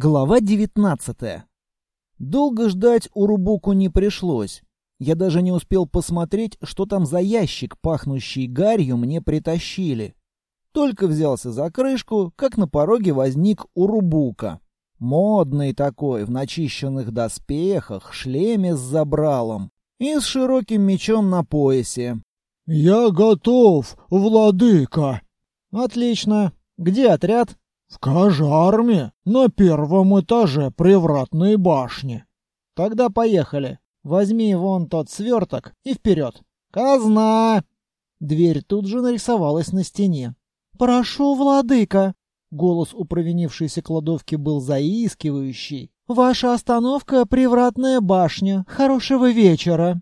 Глава 19. Долго ждать Урубуку не пришлось. Я даже не успел посмотреть, что там за ящик, пахнущий гарью, мне притащили. Только взялся за крышку, как на пороге возник Урубука. Модный такой, в начищенных доспехах, шлеме с забралом и с широким мечом на поясе. «Я готов, владыка!» «Отлично. Где отряд?» «В кажарме, на первом этаже привратной башни». «Тогда поехали. Возьми вон тот сверток и вперед. Казна!» Дверь тут же нарисовалась на стене. «Прошу, владыка!» Голос у провинившейся кладовки был заискивающий. «Ваша остановка — привратная башня. Хорошего вечера!»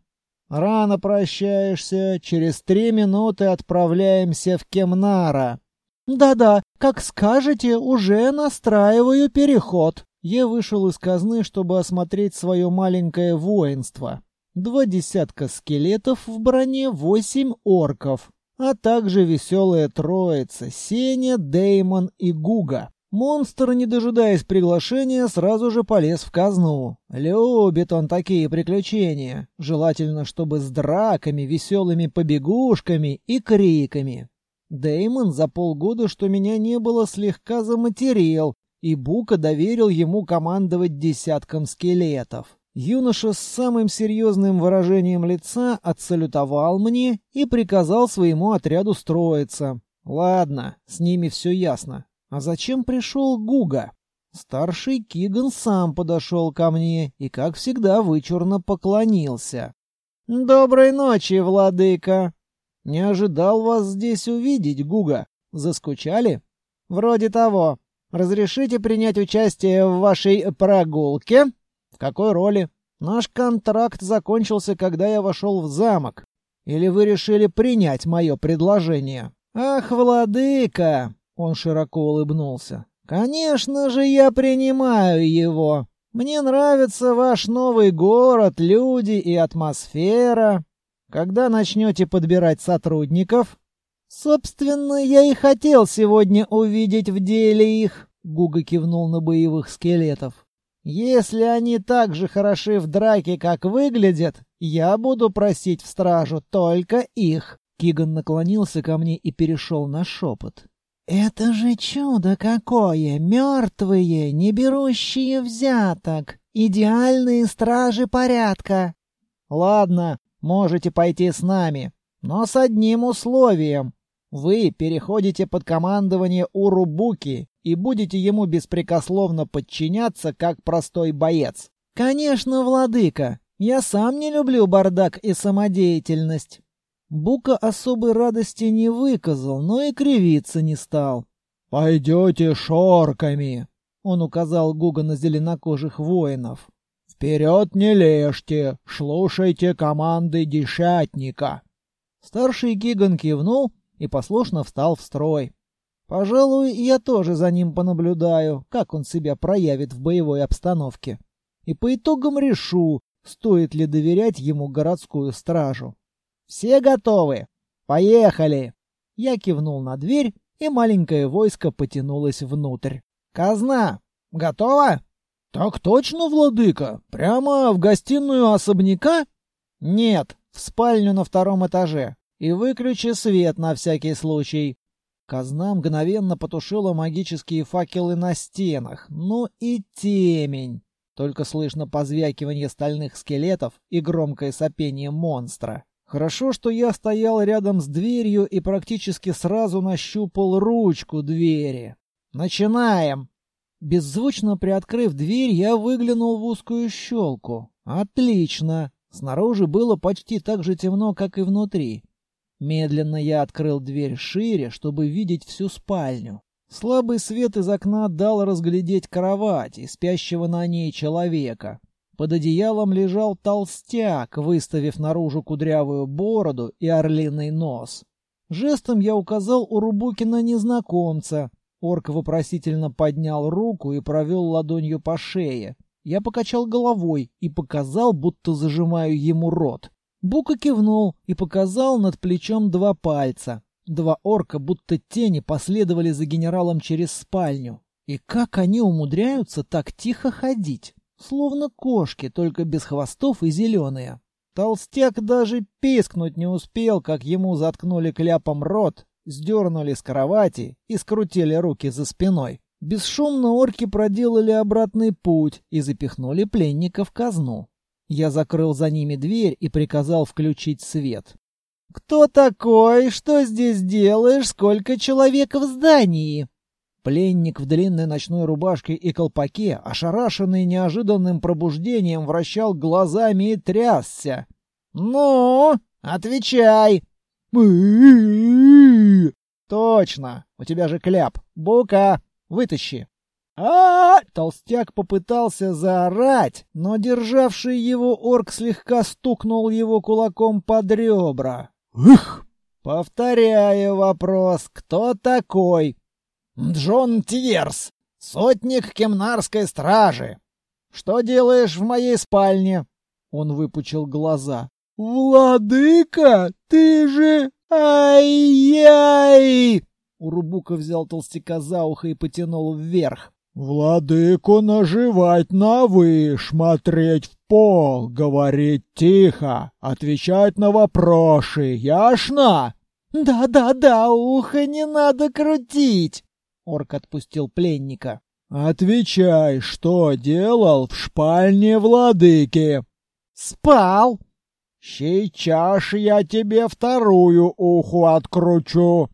«Рано прощаешься. Через три минуты отправляемся в Кемнара». «Да-да, как скажете, уже настраиваю переход». Я вышел из казны, чтобы осмотреть свое маленькое воинство. Два десятка скелетов в броне, восемь орков, а также веселая троица — Сеня, Деймон и Гуга. Монстр, не дожидаясь приглашения, сразу же полез в казну. Любит он такие приключения. Желательно, чтобы с драками, веселыми побегушками и криками. Деймон за полгода, что меня не было, слегка заматерел, и Бука доверил ему командовать десятком скелетов. Юноша с самым серьезным выражением лица отсалютовал мне и приказал своему отряду строиться. Ладно, с ними все ясно. А зачем пришел Гуга? Старший Киган сам подошел ко мне и, как всегда, вычурно поклонился. «Доброй ночи, владыка!» Не ожидал вас здесь увидеть, Гуга. Заскучали? Вроде того. Разрешите принять участие в вашей прогулке? В какой роли? Наш контракт закончился, когда я вошел в замок. Или вы решили принять мое предложение? Ах, владыка! Он широко улыбнулся. Конечно же, я принимаю его. Мне нравится ваш новый город, люди и атмосфера. Когда начнете подбирать сотрудников? Собственно, я и хотел сегодня увидеть в деле их, Гуга кивнул на боевых скелетов. Если они так же хороши в драке, как выглядят, я буду просить в стражу только их. Киган наклонился ко мне и перешел на шепот. «Это же чудо какое! Мертвые, не берущие взяток! Идеальные стражи порядка!» «Ладно, Можете пойти с нами, но с одним условием. Вы переходите под командование Урубуки и будете ему беспрекословно подчиняться, как простой боец. Конечно, владыка. Я сам не люблю бардак и самодеятельность. Бука особой радости не выказал, но и кривиться не стал. «Пойдете шорками», — он указал Гуга на зеленокожих воинов. «Вперед не лежьте, слушайте команды десятника!» Старший Гиган кивнул и послушно встал в строй. «Пожалуй, я тоже за ним понаблюдаю, как он себя проявит в боевой обстановке. И по итогам решу, стоит ли доверять ему городскую стражу. Все готовы? Поехали!» Я кивнул на дверь, и маленькое войско потянулось внутрь. «Казна! Готова?» «Так точно, владыка? Прямо в гостиную особняка?» «Нет, в спальню на втором этаже. И выключи свет на всякий случай». Казна мгновенно потушила магические факелы на стенах. Ну и темень. Только слышно позвякивание стальных скелетов и громкое сопение монстра. Хорошо, что я стоял рядом с дверью и практически сразу нащупал ручку двери. «Начинаем!» Беззвучно приоткрыв дверь, я выглянул в узкую щелку. Отлично! Снаружи было почти так же темно, как и внутри. Медленно я открыл дверь шире, чтобы видеть всю спальню. Слабый свет из окна дал разглядеть кровать и спящего на ней человека. Под одеялом лежал толстяк, выставив наружу кудрявую бороду и орлиный нос. Жестом я указал Урубукина незнакомца, Орк вопросительно поднял руку и провел ладонью по шее. Я покачал головой и показал, будто зажимаю ему рот. Бука кивнул и показал над плечом два пальца. Два орка, будто тени, последовали за генералом через спальню. И как они умудряются так тихо ходить? Словно кошки, только без хвостов и зеленые. Толстяк даже пискнуть не успел, как ему заткнули кляпом рот, сдернули с кровати и скрутили руки за спиной. Бесшумно орки проделали обратный путь и запихнули пленника в казну. Я закрыл за ними дверь и приказал включить свет. «Кто такой? Что здесь делаешь? Сколько человек в здании?» Пленник в длинной ночной рубашке и колпаке, ошарашенный неожиданным пробуждением, вращал глазами и трясся. «Ну, отвечай!» «Точно! У тебя же кляп! Бука! Вытащи!» а, Толстяк попытался заорать, но державший его орк слегка стукнул его кулаком под ребра. «Их!» «Повторяю вопрос. Кто такой?» «Джон Тиерс, сотник кемнарской стражи. Что делаешь в моей спальне?» Он выпучил глаза. «Владыка, ты же... Ай-яй!» Урубука взял толстяка за ухо и потянул вверх. «Владыку наживать на вы, смотреть в пол, говорить тихо, отвечать на вопросы, ясно?» «Да-да-да, ухо не надо крутить!» Орк отпустил пленника. «Отвечай, что делал в шпальне владыки?» «Спал!» «Сейчас я тебе вторую уху откручу!»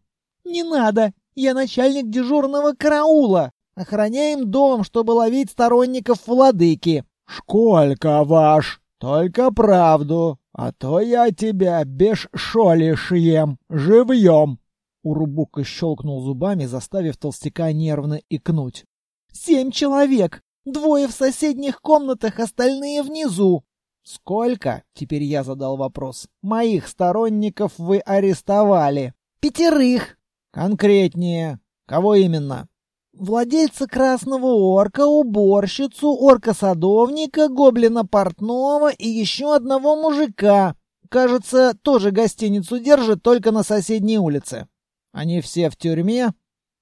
«Не надо! Я начальник дежурного караула! Охраняем дом, чтобы ловить сторонников владыки!» «Сколько ваш? Только правду, а то я тебя без шоли шьем, живьем!» Урубука щелкнул зубами, заставив толстяка нервно икнуть. «Семь человек! Двое в соседних комнатах, остальные внизу!» «Сколько?» — теперь я задал вопрос. «Моих сторонников вы арестовали?» «Пятерых!» «Конкретнее. Кого именно?» «Владельца красного орка, уборщицу, орка-садовника, гоблина-портного и еще одного мужика. Кажется, тоже гостиницу держит, только на соседней улице. Они все в тюрьме.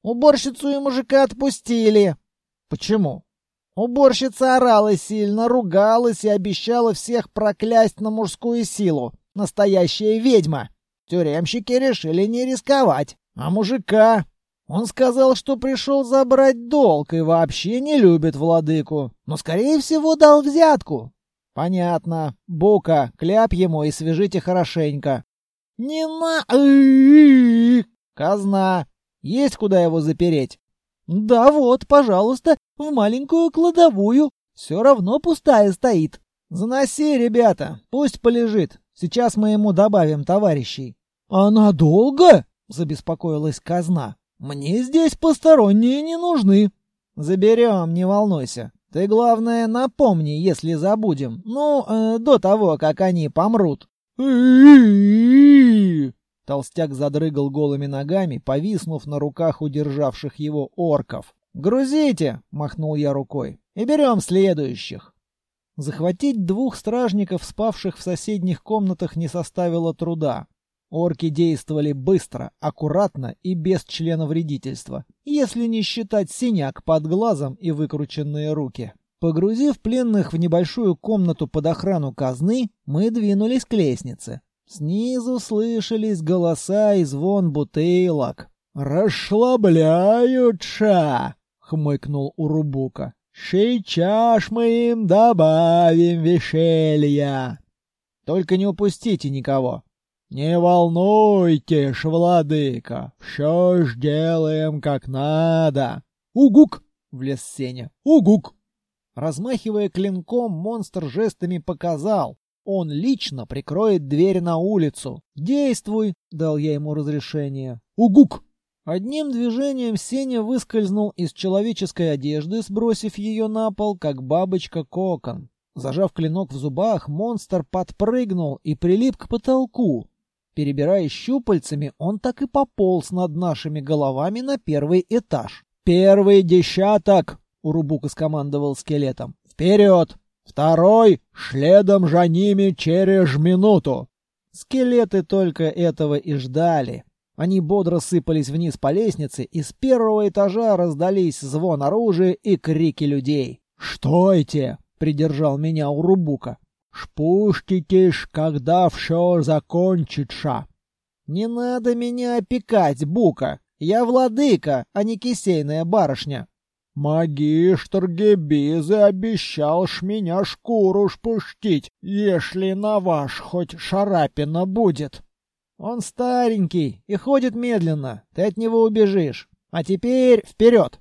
Уборщицу и мужика отпустили. Почему? Уборщица орала сильно, ругалась и обещала всех проклясть на мужскую силу. Настоящая ведьма. Тюремщики решили не рисковать. А мужика? Он сказал, что пришел забрать долг и вообще не любит владыку. Но, скорее всего, дал взятку. Понятно. Бука, кляп ему и свяжите хорошенько. Не на... Казна. Есть куда его запереть? Да вот, пожалуйста, в маленькую кладовую. Все равно пустая стоит. Заноси, ребята, пусть полежит. Сейчас мы ему добавим товарищей. А надолго? Забеспокоилась казна. Мне здесь посторонние не нужны. Заберем, не волнуйся. Ты, главное, напомни, если забудем. Ну, э, до того, как они помрут. Толстяк задрыгал голыми ногами, повиснув на руках удержавших его орков. «Грузите!» — махнул я рукой. «И берем следующих!» Захватить двух стражников, спавших в соседних комнатах, не составило труда. Орки действовали быстро, аккуратно и без члена вредительства, если не считать синяк под глазом и выкрученные руки. Погрузив пленных в небольшую комнату под охрану казны, мы двинулись к лестнице. Снизу слышались голоса и звон бутылок. «Расслабляются!» — хмыкнул Урубука. «Сейчас мы им добавим веселья!» «Только не упустите никого!» «Не волнуйтесь, владыка, все сделаем как надо!» «Угук!» — влез Сеня. «Угук!» Размахивая клинком, монстр жестами показал, он лично прикроет дверь на улицу. Действуй, дал я ему разрешение. Угук! Одним движением Сеня выскользнул из человеческой одежды, сбросив ее на пол, как бабочка-кокон. Зажав клинок в зубах, монстр подпрыгнул и прилип к потолку. Перебирая щупальцами, он так и пополз над нашими головами на первый этаж. «Первый десяток!» — Урубука скомандовал скелетом. «Вперед!» Второй следом за ними через минуту. Скелеты только этого и ждали. Они бодро сыпались вниз по лестнице, и с первого этажа раздались звон оружия и крики людей. «Штойте!» — придержал меня Урубука. «Шпуштитесь, когда все закончится!» «Не надо меня опекать, Бука! Я владыка, а не кисейная барышня!» «Магистр Гебизы обещал ж меня шкуру шпуштить, если на ваш хоть шарапина будет!» Он старенький и ходит медленно, ты от него убежишь. А теперь вперед!»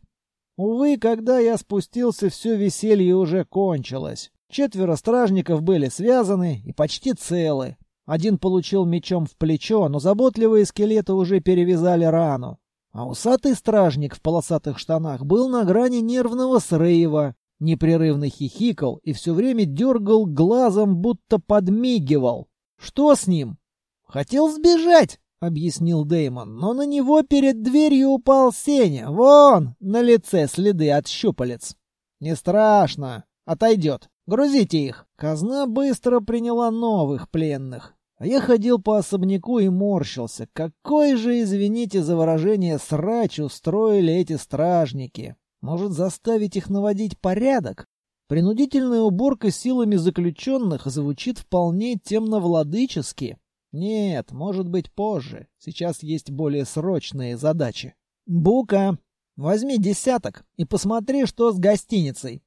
Увы, когда я спустился, все веселье уже кончилось. Четверо стражников были связаны и почти целы. Один получил мечом в плечо, но заботливые скелеты уже перевязали рану. А усатый стражник в полосатых штанах был на грани нервного срыва, непрерывно хихикал и все время дергал глазом, будто подмигивал. Что с ним? «Хотел сбежать», — объяснил Деймон, но на него перед дверью упал Сеня. Вон, на лице следы от щупалец. «Не страшно. Отойдет. Грузите их». Казна быстро приняла новых пленных. А я ходил по особняку и морщился. Какой же, извините за выражение, срач устроили эти стражники. Может, заставить их наводить порядок? Принудительная уборка силами заключенных звучит вполне темновладычески. Нет, может быть позже. Сейчас есть более срочные задачи. Бука, возьми десяток и посмотри, что с гостиницей.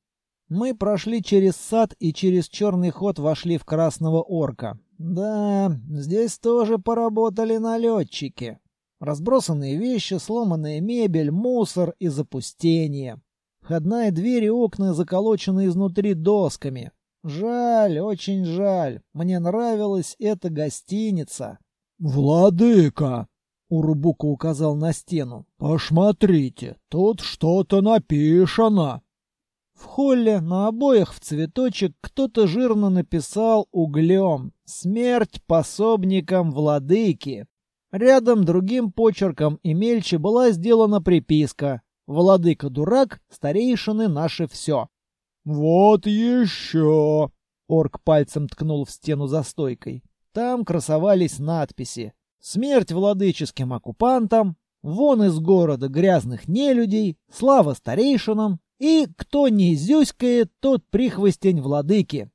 Мы прошли через сад и через черный ход вошли в Красного Орка. Да, здесь тоже поработали налетчики. Разбросанные вещи, сломанная мебель, мусор и запустение. Входная дверь и окна заколочены изнутри досками. Жаль, очень жаль. Мне нравилась эта гостиница. Владыка, Урубука указал на стену. Посмотрите, тут что-то написано. В холле на обоях в цветочек кто-то жирно написал углем «Смерть пособникам владыки». Рядом другим почерком и мельче была сделана приписка «Владыка дурак, старейшины наше все». «Вот еще!» — орк пальцем ткнул в стену за стойкой. Там красовались надписи «Смерть владыческим оккупантам», «Вон из города грязных нелюдей», «Слава старейшинам» и «Кто не зюськает, тот прихвостень владыки».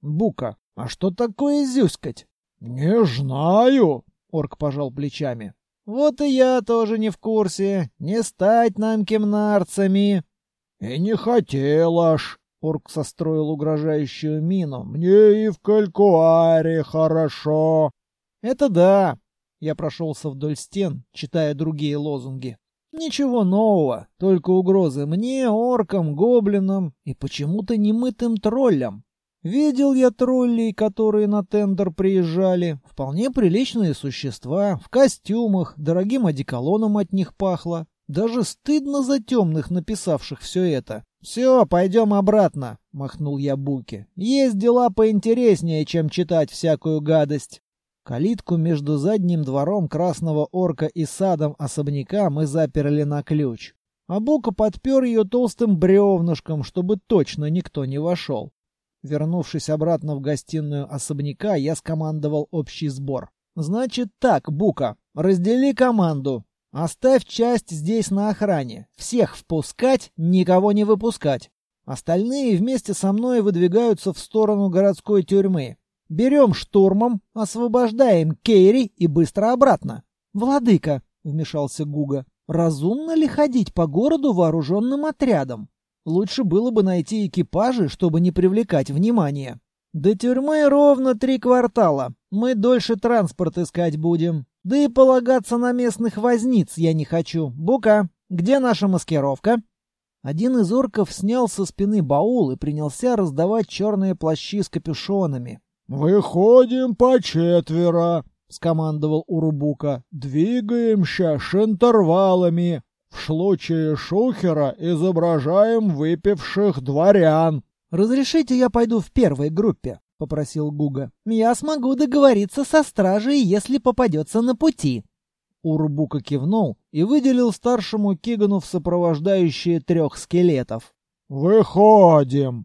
Бука, а что такое зюськать? «Не знаю», — орк пожал плечами. «Вот и я тоже не в курсе. Не стать нам кемнарцами». «И не хотела ж», Орк состроил угрожающую мину. «Мне и в Калькуаре хорошо!» «Это да!» Я прошелся вдоль стен, читая другие лозунги. «Ничего нового, только угрозы мне, оркам, гоблинам и почему-то немытым троллям. Видел я троллей, которые на тендер приезжали. Вполне приличные существа, в костюмах, дорогим одеколоном от них пахло. Даже стыдно за темных, написавших все это. «Все, пойдем обратно», — махнул я Буке. «Есть дела поинтереснее, чем читать всякую гадость». Калитку между задним двором Красного Орка и садом особняка мы заперли на ключ. А Бука подпер ее толстым бревнышком, чтобы точно никто не вошел. Вернувшись обратно в гостиную особняка, я скомандовал общий сбор. «Значит так, Бука, раздели команду. Оставь часть здесь на охране. Всех впускать, никого не выпускать. Остальные вместе со мной выдвигаются в сторону городской тюрьмы. Берем штурмом, освобождаем Кейри и быстро обратно. Владыка, вмешался Гуга, разумно ли ходить по городу вооруженным отрядом? Лучше было бы найти экипажи, чтобы не привлекать внимания. До тюрьмы ровно три квартала. Мы дольше транспорт искать будем. Да и полагаться на местных возниц я не хочу. Бука, где наша маскировка? Один из орков снял со спины баул и принялся раздавать черные плащи с капюшонами. «Выходим по четверо», — скомандовал Урубука. «Двигаемся с интервалами. В случае шухера изображаем выпивших дворян». «Разрешите я пойду в первой группе?» попросил Гуга. «Я смогу договориться со стражей, если попадется на пути». Урбука кивнул и выделил старшему Кигану в сопровождающие трех скелетов. «Выходим!»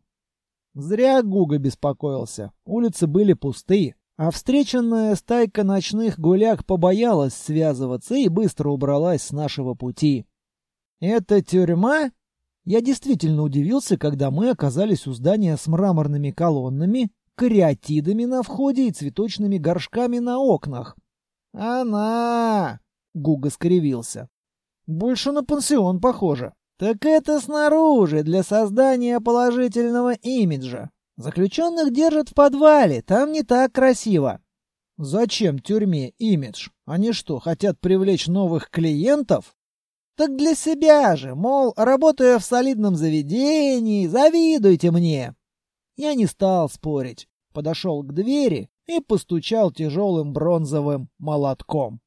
Зря Гуга беспокоился. Улицы были пустые. А встреченная стайка ночных гуляк побоялась связываться и быстро убралась с нашего пути. «Это тюрьма?» Я действительно удивился, когда мы оказались у здания с мраморными колоннами, кариатидами на входе и цветочными горшками на окнах. «Она!» — Гуга скривился. «Больше на пансион похоже». «Так это снаружи, для создания положительного имиджа. Заключенных держат в подвале, там не так красиво». «Зачем тюрьме имидж? Они что, хотят привлечь новых клиентов?» «Так для себя же, мол, работая в солидном заведении, завидуйте мне». Я не стал спорить, подошел к двери и постучал тяжелым бронзовым молотком.